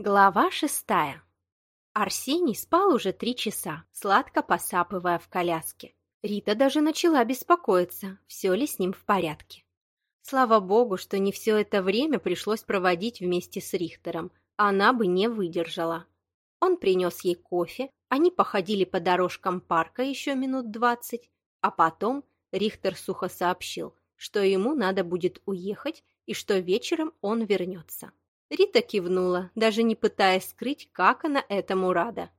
Глава шестая. Арсений спал уже три часа, сладко посапывая в коляске. Рита даже начала беспокоиться, все ли с ним в порядке. Слава богу, что не все это время пришлось проводить вместе с Рихтером, она бы не выдержала. Он принес ей кофе, они походили по дорожкам парка еще минут двадцать, а потом Рихтер сухо сообщил, что ему надо будет уехать и что вечером он вернется. Рита кивнула, даже не пытаясь скрыть, как она этому рада.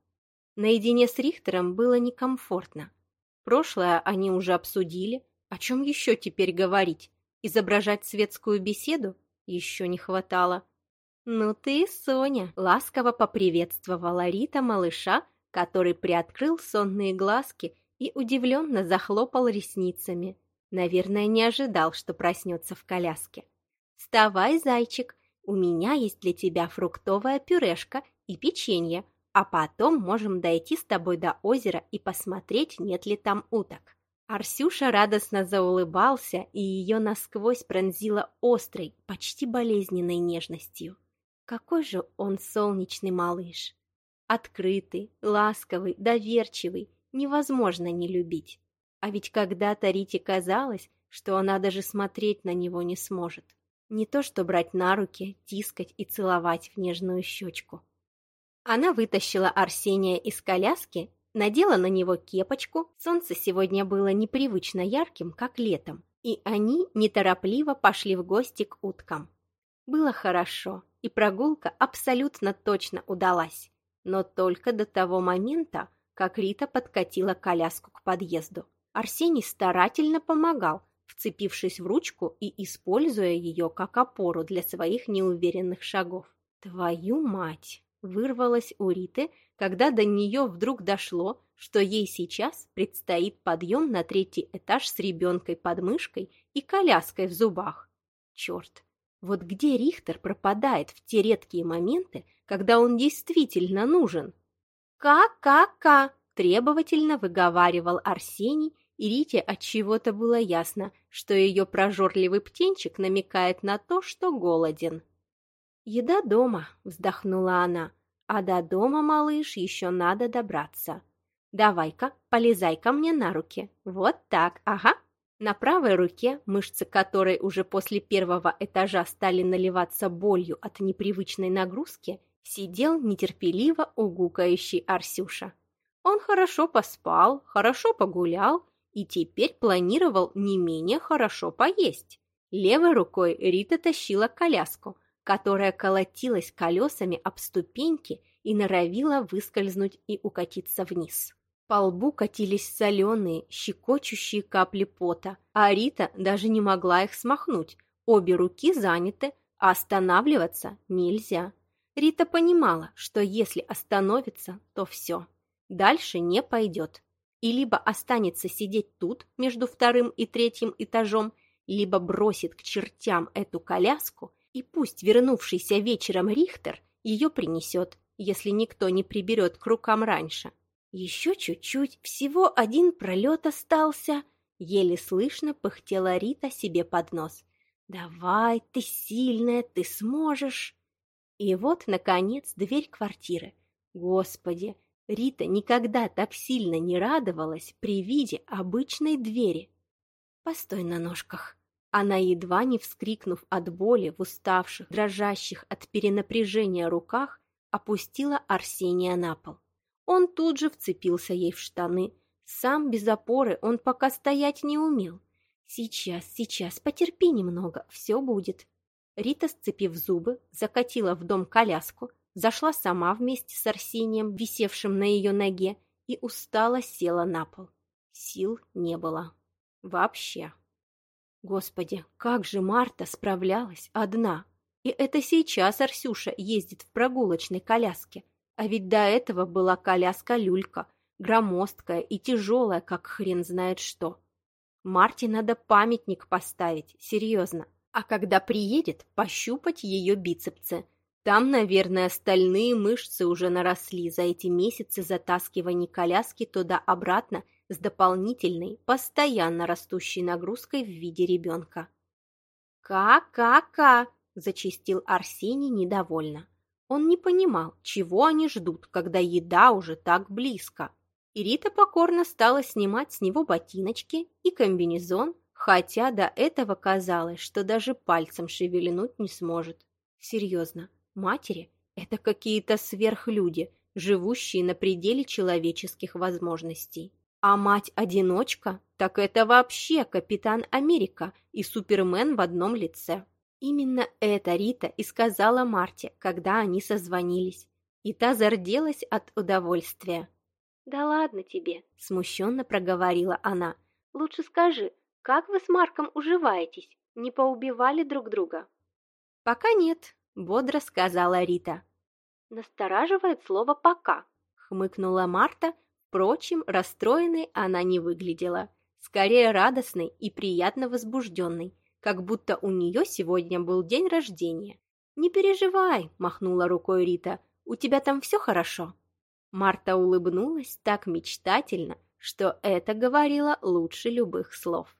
Наедине с Рихтером было некомфортно. Прошлое они уже обсудили. О чем еще теперь говорить? Изображать светскую беседу? Еще не хватало. «Ну ты, Соня!» — ласково поприветствовала Рита малыша, который приоткрыл сонные глазки и удивленно захлопал ресницами. Наверное, не ожидал, что проснется в коляске. «Вставай, зайчик, у меня есть для тебя фруктовая пюрешка и печенье, а потом можем дойти с тобой до озера и посмотреть, нет ли там уток». Арсюша радостно заулыбался, и ее насквозь пронзило острой, почти болезненной нежностью. Какой же он солнечный малыш! Открытый, ласковый, доверчивый, невозможно не любить. А ведь когда-то Рите казалось, что она даже смотреть на него не сможет. Не то что брать на руки, тискать и целовать в нежную щечку. Она вытащила Арсения из коляски, надела на него кепочку, солнце сегодня было непривычно ярким, как летом, и они неторопливо пошли в гости к уткам. Было хорошо, и прогулка абсолютно точно удалась, но только до того момента, как Рита подкатила коляску к подъезду. Арсений старательно помогал, вцепившись в ручку и используя ее как опору для своих неуверенных шагов. «Твою мать!» — вырвалась у Риты, когда до нее вдруг дошло, что ей сейчас предстоит подъем на третий этаж с ребенкой под мышкой и коляской в зубах. Черт! Вот где Рихтер пропадает в те редкие моменты, когда он действительно нужен? «Ка-ка-ка!» – требовательно выговаривал Арсений, и Рите от чего-то было ясно, что ее прожорливый птенчик намекает на то, что голоден. «Еда дома», — вздохнула она, — «а до дома, малыш, еще надо добраться. Давай-ка, полезай ко мне на руки. Вот так, ага». На правой руке, мышцы которой уже после первого этажа стали наливаться болью от непривычной нагрузки, сидел нетерпеливо угукающий Арсюша. Он хорошо поспал, хорошо погулял и теперь планировал не менее хорошо поесть. Левой рукой Рита тащила коляску, которая колотилась колесами об ступеньки и норовила выскользнуть и укатиться вниз. По лбу катились соленые, щекочущие капли пота, а Рита даже не могла их смахнуть. Обе руки заняты, а останавливаться нельзя. Рита понимала, что если остановится, то все. Дальше не пойдет и либо останется сидеть тут, между вторым и третьим этажом, либо бросит к чертям эту коляску, и пусть вернувшийся вечером Рихтер ее принесет, если никто не приберет к рукам раньше. Еще чуть-чуть, всего один пролет остался, еле слышно пыхтела Рита себе под нос. «Давай, ты сильная, ты сможешь!» И вот, наконец, дверь квартиры. Господи, Рита никогда так сильно не радовалась при виде обычной двери. «Постой на ножках!» Она, едва не вскрикнув от боли в уставших, дрожащих от перенапряжения руках, опустила Арсения на пол. Он тут же вцепился ей в штаны. Сам без опоры он пока стоять не умел. «Сейчас, сейчас, потерпи немного, все будет». Рита, сцепив зубы, закатила в дом коляску, зашла сама вместе с Арсением, висевшим на ее ноге, и устало села на пол. Сил не было. Вообще. Господи, как же Марта справлялась одна. И это сейчас Арсюша ездит в прогулочной коляске. А ведь до этого была коляска-люлька, громоздкая и тяжелая, как хрен знает что. Марте надо памятник поставить, серьезно. А когда приедет, пощупать ее бицепсы – там, наверное, остальные мышцы уже наросли за эти месяцы затаскивания коляски туда-обратно с дополнительной, постоянно растущей нагрузкой в виде ребенка. «Ка-ка-ка!» – зачистил Арсений недовольно. Он не понимал, чего они ждут, когда еда уже так близко. И Рита покорно стала снимать с него ботиночки и комбинезон, хотя до этого казалось, что даже пальцем шевельнуть не сможет. Серьезно, матери – это какие-то сверхлюди, живущие на пределе человеческих возможностей. А мать-одиночка – так это вообще Капитан Америка и Супермен в одном лице. Именно это Рита и сказала Марте, когда они созвонились. И та зарделась от удовольствия. «Да ладно тебе», – смущенно проговорила она. «Лучше скажи, как вы с Марком уживаетесь? Не поубивали друг друга?» «Пока нет», – бодро сказала Рита. «Настораживает слово «пока», – хмыкнула Марта. Впрочем, расстроенной она не выглядела. Скорее радостной и приятно возбужденной, как будто у нее сегодня был день рождения. «Не переживай», – махнула рукой Рита, – «у тебя там все хорошо». Марта улыбнулась так мечтательно, что это говорило лучше любых слов.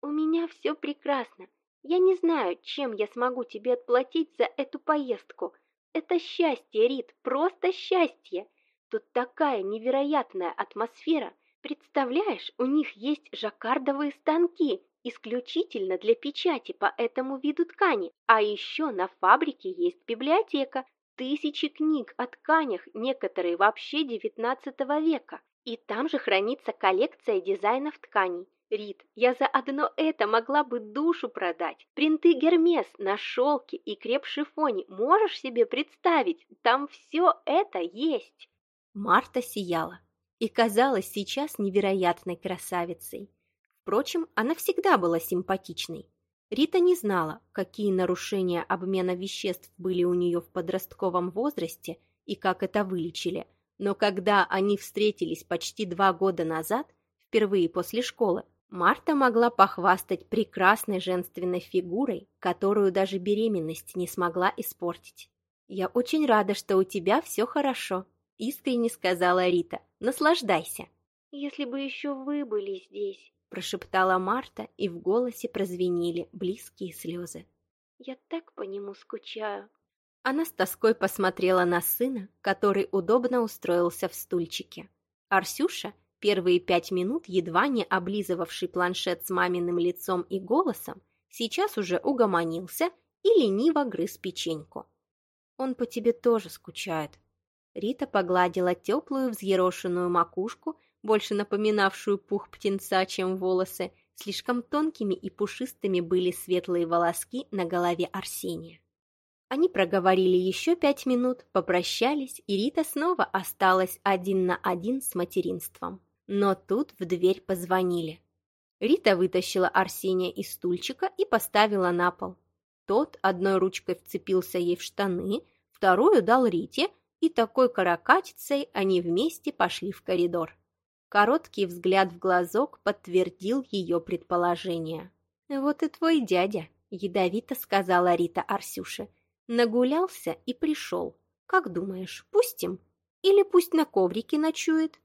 «У меня все прекрасно. Я не знаю, чем я смогу тебе отплатить за эту поездку. Это счастье, Рит, просто счастье. Тут такая невероятная атмосфера. Представляешь, у них есть жаккардовые станки, исключительно для печати по этому виду ткани. А еще на фабрике есть библиотека, тысячи книг о тканях, некоторые вообще XIX века. И там же хранится коллекция дизайнов тканей. Рит, я за одно это могла бы душу продать. Принты Гермес на шелке и креп-шифоне. Можешь себе представить? Там все это есть. Марта сияла и казалась сейчас невероятной красавицей. Впрочем, она всегда была симпатичной. Рита не знала, какие нарушения обмена веществ были у нее в подростковом возрасте и как это вылечили, но когда они встретились почти два года назад, впервые после школы, Марта могла похвастать прекрасной женственной фигурой, которую даже беременность не смогла испортить. «Я очень рада, что у тебя все хорошо», — искренне сказала Рита. «Наслаждайся». «Если бы еще вы были здесь», прошептала Марта, и в голосе прозвенели близкие слезы. «Я так по нему скучаю». Она с тоской посмотрела на сына, который удобно устроился в стульчике. Арсюша, первые пять минут едва не облизывавший планшет с маминым лицом и голосом, сейчас уже угомонился и лениво грыз печеньку. «Он по тебе тоже скучает». Рита погладила теплую взъерошенную макушку больше напоминавшую пух птенца, чем волосы, слишком тонкими и пушистыми были светлые волоски на голове Арсения. Они проговорили еще пять минут, попрощались, и Рита снова осталась один на один с материнством. Но тут в дверь позвонили. Рита вытащила Арсения из стульчика и поставила на пол. Тот одной ручкой вцепился ей в штаны, вторую дал Рите, и такой каракатицей они вместе пошли в коридор. Короткий взгляд в глазок подтвердил ее предположение. «Вот и твой дядя», — ядовито сказала Рита Арсюше. «Нагулялся и пришел. Как думаешь, пустим? Или пусть на коврике ночует?»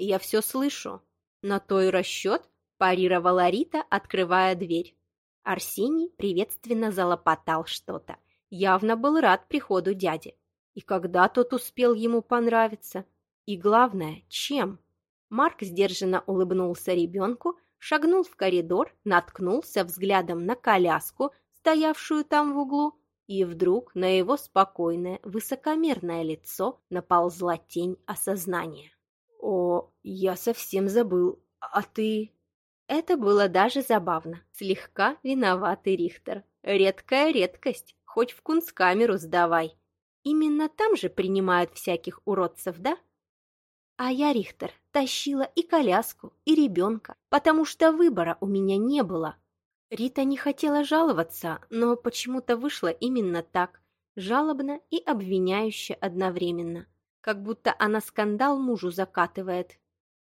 «Я все слышу». «На то и расчет», — парировала Рита, открывая дверь. Арсений приветственно залопотал что-то. Явно был рад приходу дяди. И когда тот успел ему понравиться? И главное, чем? Марк сдержанно улыбнулся ребенку, шагнул в коридор, наткнулся взглядом на коляску, стоявшую там в углу, и вдруг на его спокойное, высокомерное лицо наползла тень осознания. «О, я совсем забыл. А ты...» Это было даже забавно. Слегка виноватый Рихтер. Редкая редкость, хоть в кунсткамеру сдавай. Именно там же принимают всяких уродцев, да? А я, Рихтер, тащила и коляску, и ребенка, потому что выбора у меня не было. Рита не хотела жаловаться, но почему-то вышло именно так, жалобно и обвиняюще одновременно, как будто она скандал мужу закатывает.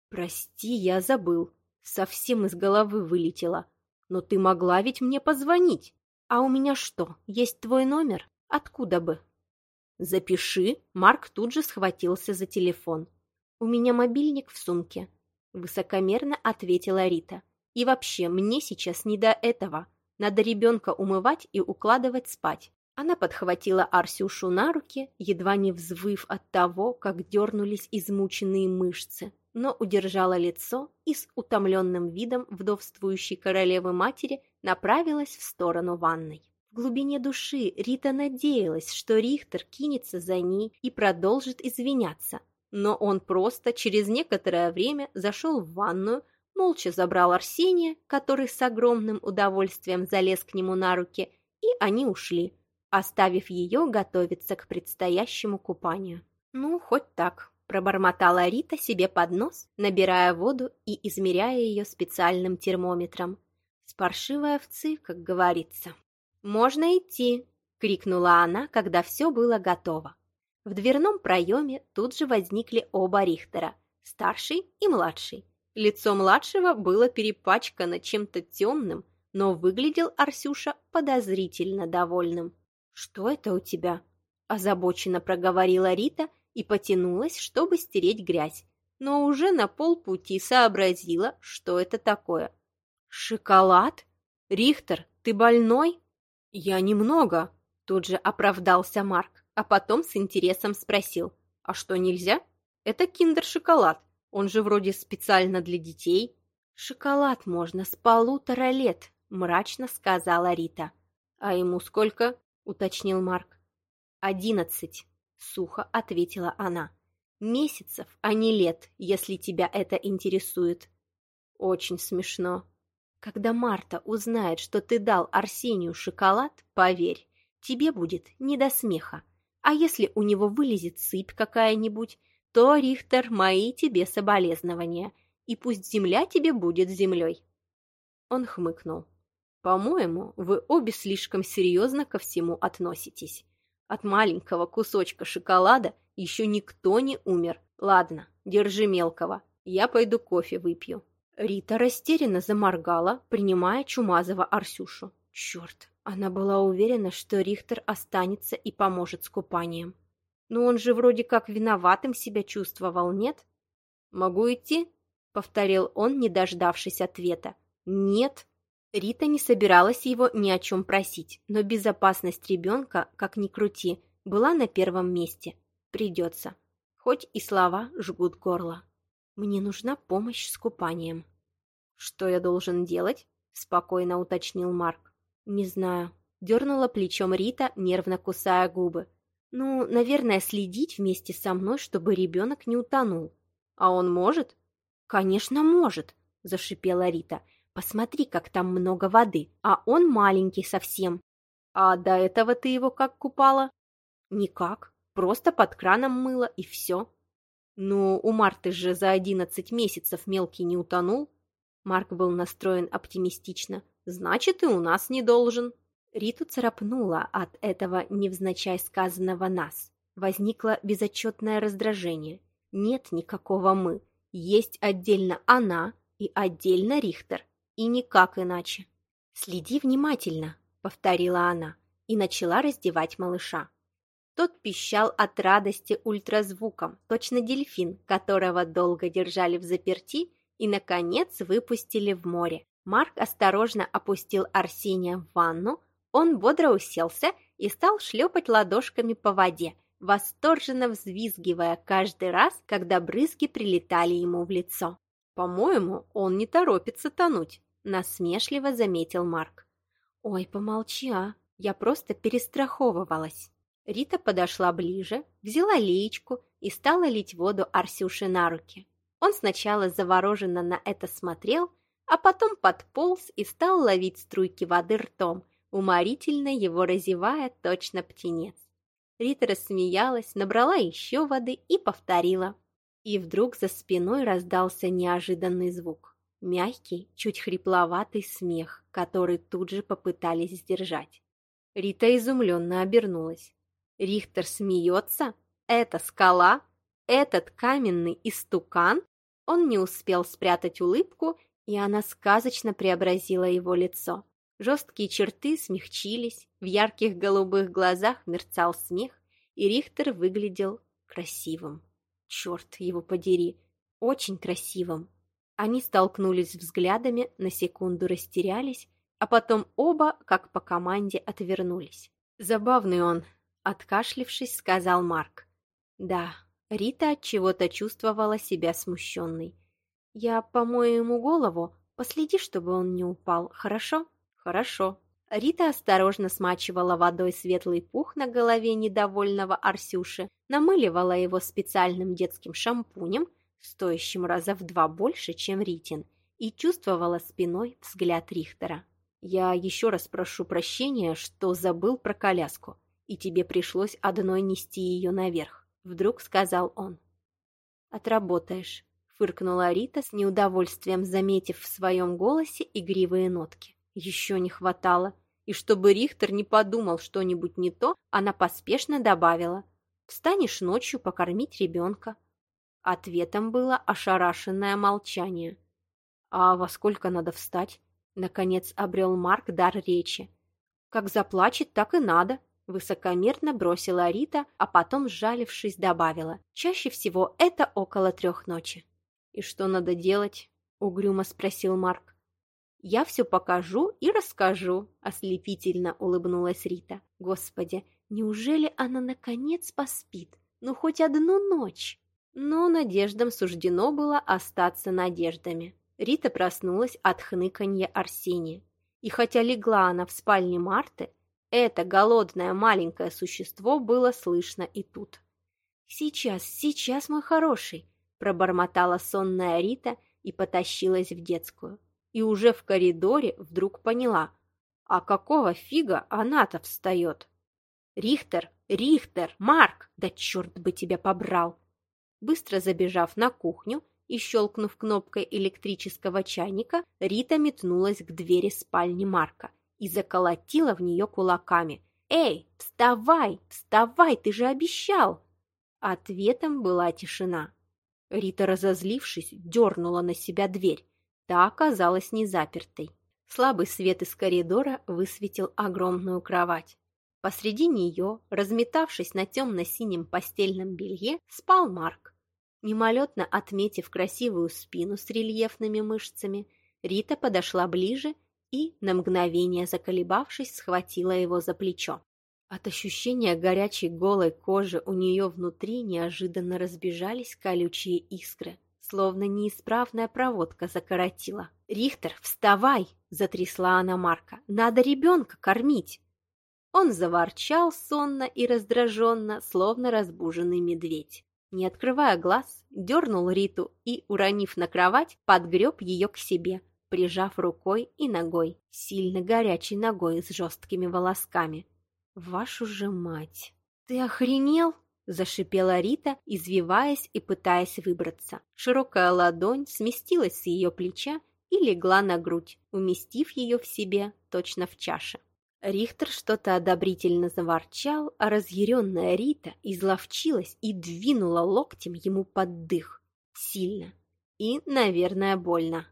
«Прости, я забыл, совсем из головы вылетела. Но ты могла ведь мне позвонить. А у меня что, есть твой номер? Откуда бы?» «Запиши», Марк тут же схватился за телефон. «У меня мобильник в сумке», — высокомерно ответила Рита. «И вообще, мне сейчас не до этого. Надо ребенка умывать и укладывать спать. Она подхватила Арсюшу на руки, едва не взвыв от того, как дернулись измученные мышцы, но удержала лицо и с утомленным видом вдовствующей королевы-матери направилась в сторону ванной. В глубине души Рита надеялась, что Рихтер кинется за ней и продолжит извиняться, но он просто через некоторое время зашел в ванную, молча забрал Арсения, который с огромным удовольствием залез к нему на руки, и они ушли, оставив ее готовиться к предстоящему купанию. «Ну, хоть так», – пробормотала Рита себе под нос, набирая воду и измеряя ее специальным термометром. «Спаршивые овцы, как говорится». «Можно идти!» — крикнула она, когда все было готово. В дверном проеме тут же возникли оба Рихтера, старший и младший. Лицо младшего было перепачкано чем-то темным, но выглядел Арсюша подозрительно довольным. «Что это у тебя?» – озабоченно проговорила Рита и потянулась, чтобы стереть грязь, но уже на полпути сообразила, что это такое. «Шоколад? Рихтер, ты больной?» «Я немного», – тут же оправдался Марк, а потом с интересом спросил. «А что, нельзя? Это киндер-шоколад, он же вроде специально для детей». «Шоколад можно с полутора лет», – мрачно сказала Рита. «А ему сколько?» — уточнил Марк. «Одиннадцать», — сухо ответила она. «Месяцев, а не лет, если тебя это интересует». «Очень смешно. Когда Марта узнает, что ты дал Арсению шоколад, поверь, тебе будет не до смеха. А если у него вылезет сыпь какая-нибудь, то, Рихтер, мои тебе соболезнования, и пусть земля тебе будет землей». Он хмыкнул. По-моему, вы обе слишком серьезно ко всему относитесь. От маленького кусочка шоколада еще никто не умер. Ладно, держи мелкого. Я пойду кофе выпью. Рита растерянно заморгала, принимая чумазого Арсюшу. Черт, она была уверена, что Рихтер останется и поможет с купанием. Но он же вроде как виноватым себя чувствовал, нет? «Могу идти?» — повторил он, не дождавшись ответа. «Нет», Рита не собиралась его ни о чем просить, но безопасность ребенка, как ни крути, была на первом месте. Придется. Хоть и слова жгут горло. Мне нужна помощь с купанием. «Что я должен делать?» – спокойно уточнил Марк. «Не знаю». Дернула плечом Рита, нервно кусая губы. «Ну, наверное, следить вместе со мной, чтобы ребенок не утонул. А он может?» «Конечно, может!» – зашипела Рита. Посмотри, как там много воды, а он маленький совсем. А до этого ты его как купала? Никак, просто под краном мыла и все. Ну, у Марты же за одиннадцать месяцев мелкий не утонул. Марк был настроен оптимистично. Значит, и у нас не должен. Риту царапнула от этого невзначай сказанного «нас». Возникло безотчетное раздражение. Нет никакого «мы». Есть отдельно она и отдельно Рихтер. И никак иначе. «Следи внимательно», — повторила она и начала раздевать малыша. Тот пищал от радости ультразвуком, точно дельфин, которого долго держали в заперти и, наконец, выпустили в море. Марк осторожно опустил Арсения в ванну, он бодро уселся и стал шлепать ладошками по воде, восторженно взвизгивая каждый раз, когда брызги прилетали ему в лицо. «По-моему, он не торопится тонуть», насмешливо заметил Марк. «Ой, помолчи, а! Я просто перестраховывалась!» Рита подошла ближе, взяла леечку и стала лить воду Арсюше на руки. Он сначала завороженно на это смотрел, а потом подполз и стал ловить струйки воды ртом, уморительно его разевая точно птенец. Рита рассмеялась, набрала еще воды и повторила. И вдруг за спиной раздался неожиданный звук. Мягкий, чуть хрипловатый смех, который тут же попытались сдержать. Рита изумленно обернулась. Рихтер смеется? Это скала? Этот каменный истукан? Он не успел спрятать улыбку, и она сказочно преобразила его лицо. Жесткие черты смягчились, в ярких голубых глазах мерцал смех, и Рихтер выглядел красивым. Черт его подери, очень красивым. Они столкнулись взглядами, на секунду растерялись, а потом оба, как по команде, отвернулись. Забавный он, откашлившись, сказал Марк. Да, Рита от чего-то чувствовала себя смущенной. Я помою ему голову, последи, чтобы он не упал, хорошо? Хорошо. Рита осторожно смачивала водой светлый пух на голове недовольного Арсюши, намыливала его специальным детским шампунем, стоящим раза в два больше, чем Ритин, и чувствовала спиной взгляд Рихтера. «Я еще раз прошу прощения, что забыл про коляску, и тебе пришлось одной нести ее наверх», — вдруг сказал он. «Отработаешь», — фыркнула Рита с неудовольствием, заметив в своем голосе игривые нотки. Еще не хватало. И чтобы Рихтер не подумал что-нибудь не то, она поспешно добавила «Встанешь ночью покормить ребенка». Ответом было ошарашенное молчание. «А во сколько надо встать?» Наконец обрел Марк дар речи. «Как заплачет, так и надо», — высокомерно бросила Рита, а потом, сжалившись, добавила. «Чаще всего это около трех ночи». «И что надо делать?» — угрюмо спросил Марк. «Я все покажу и расскажу», — ослепительно улыбнулась Рита. «Господи, неужели она наконец поспит? Ну, хоть одну ночь?» Но надеждам суждено было остаться надеждами. Рита проснулась от хныканья Арсения. И хотя легла она в спальне Марты, это голодное маленькое существо было слышно и тут. «Сейчас, сейчас, мой хороший!» – пробормотала сонная Рита и потащилась в детскую и уже в коридоре вдруг поняла, а какого фига она-то встает? «Рихтер! Рихтер! Марк! Да черт бы тебя побрал!» Быстро забежав на кухню и щелкнув кнопкой электрического чайника, Рита метнулась к двери спальни Марка и заколотила в нее кулаками. «Эй, вставай! Вставай! Ты же обещал!» Ответом была тишина. Рита, разозлившись, дернула на себя дверь Та оказалась не запертой. Слабый свет из коридора высветил огромную кровать. Посреди нее, разметавшись на темно-синем постельном белье, спал Марк. Мимолетно отметив красивую спину с рельефными мышцами, Рита подошла ближе и, на мгновение заколебавшись, схватила его за плечо. От ощущения горячей голой кожи у нее внутри неожиданно разбежались колючие искры словно неисправная проводка закоротила. «Рихтер, вставай!» – затрясла она Марка. «Надо ребенка кормить!» Он заворчал сонно и раздраженно, словно разбуженный медведь. Не открывая глаз, дернул Риту и, уронив на кровать, подгреб ее к себе, прижав рукой и ногой, сильно горячей ногой с жесткими волосками. «Вашу же мать! Ты охренел?» Зашипела Рита, извиваясь и пытаясь выбраться. Широкая ладонь сместилась с ее плеча и легла на грудь, уместив ее в себе точно в чаше. Рихтер что-то одобрительно заворчал, а разъяренная Рита изловчилась и двинула локтем ему под дых. Сильно. И, наверное, больно.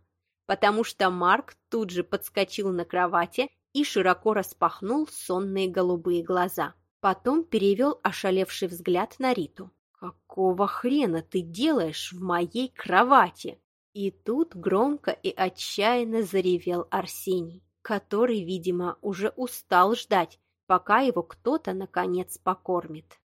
Потому что Марк тут же подскочил на кровати и широко распахнул сонные голубые глаза. Потом перевел ошалевший взгляд на Риту. «Какого хрена ты делаешь в моей кровати?» И тут громко и отчаянно заревел Арсений, который, видимо, уже устал ждать, пока его кто-то, наконец, покормит.